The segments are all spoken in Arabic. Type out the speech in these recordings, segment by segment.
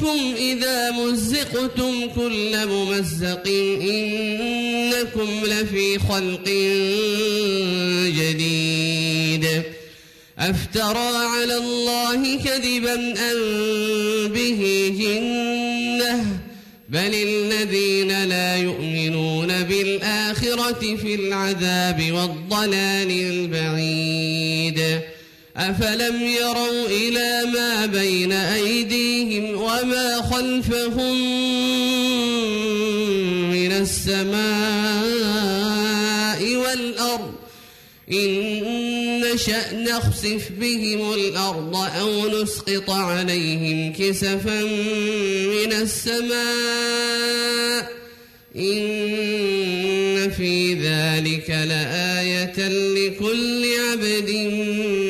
إنكم إذا مزقتم كل ممزق إنكم لفي خلق جديد. أفترى على الله كذبا أن به جنة؟ بل الذين لا يؤمنون بالآخرة في العذاب والضلال البعيد. أفلم يروا إلى ما بين أيديهم وما خلفهم من السماء والأرض إن شأ نخسف بهم الأرض أو نسقط عليهم كسفا من السماء إن في ذلك لآية لكل عبد منه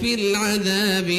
في العذاب